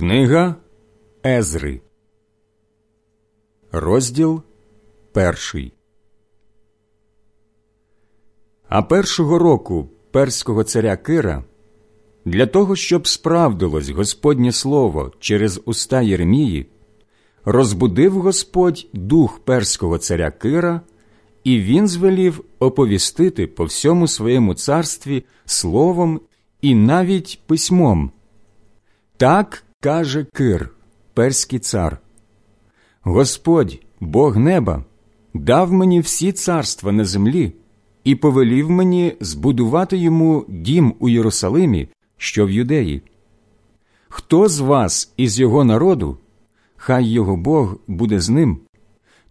Книга Езри, розділ перший. А першого року перського царя Кира для того, щоб справдилось Господнє слово через уста Єремії, розбудив Господь дух перського царя Кира, і він звелів оповістити по всьому своєму царстві словом і навіть письмом. Так каже Кир, перський цар. Господь, Бог неба, дав мені всі царства на землі і повелів мені збудувати йому дім у Єрусалимі, що в юдеї. Хто з вас із його народу, хай його Бог буде з ним,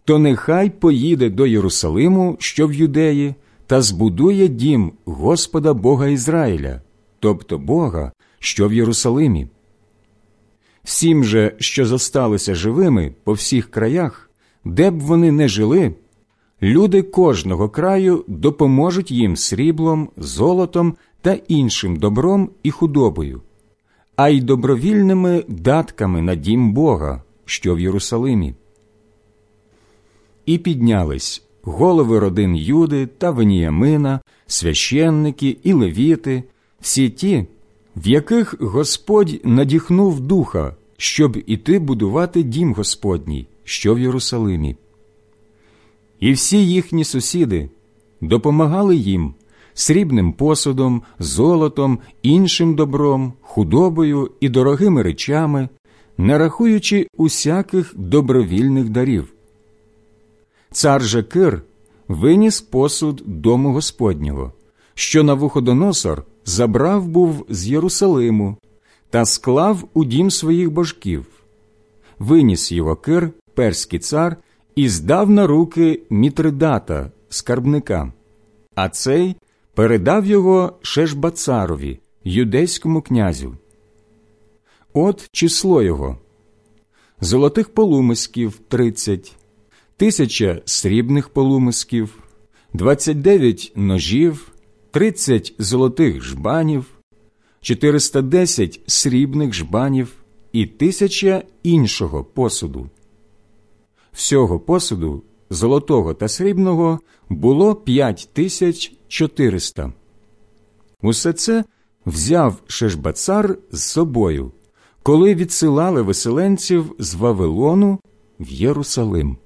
то нехай поїде до Єрусалиму, що в юдеї, та збудує дім Господа Бога Ізраїля, тобто Бога, що в Єрусалимі. Всім же, що зосталися живими по всіх краях, де б вони не жили, люди кожного краю допоможуть їм сріблом, золотом та іншим добром і худобою, а й добровільними датками на дім Бога, що в Єрусалимі. І піднялись голови родин Юди та Веніямина, священники і левіти, всі ті, в яких Господь надіхнув духа, щоб іти будувати дім Господній, що в Єрусалимі. І всі їхні сусіди допомагали їм срібним посудом, золотом, іншим добром, худобою і дорогими речами, не рахуючи усяких добровільних дарів. Цар же Кир виніс посуд дому Господнього, що Навуходоносор забрав був з Єрусалиму та склав у дім своїх божків. Виніс його Кир, перський цар, і здав на руки Мітридата, скарбника, а цей передав його Шешбацарові, юдейському князю. От число його золотих полумисків тридцять, тисяча срібних полумисків, двадцять дев'ять ножів, тридцять золотих жбанів, 410 срібних жбанів і тисяча іншого посуду. Всього посуду, золотого та срібного, було п'ять тисяч чотириста. Усе це взяв Шешбацар з собою, коли відсилали виселенців з Вавилону в Єрусалим.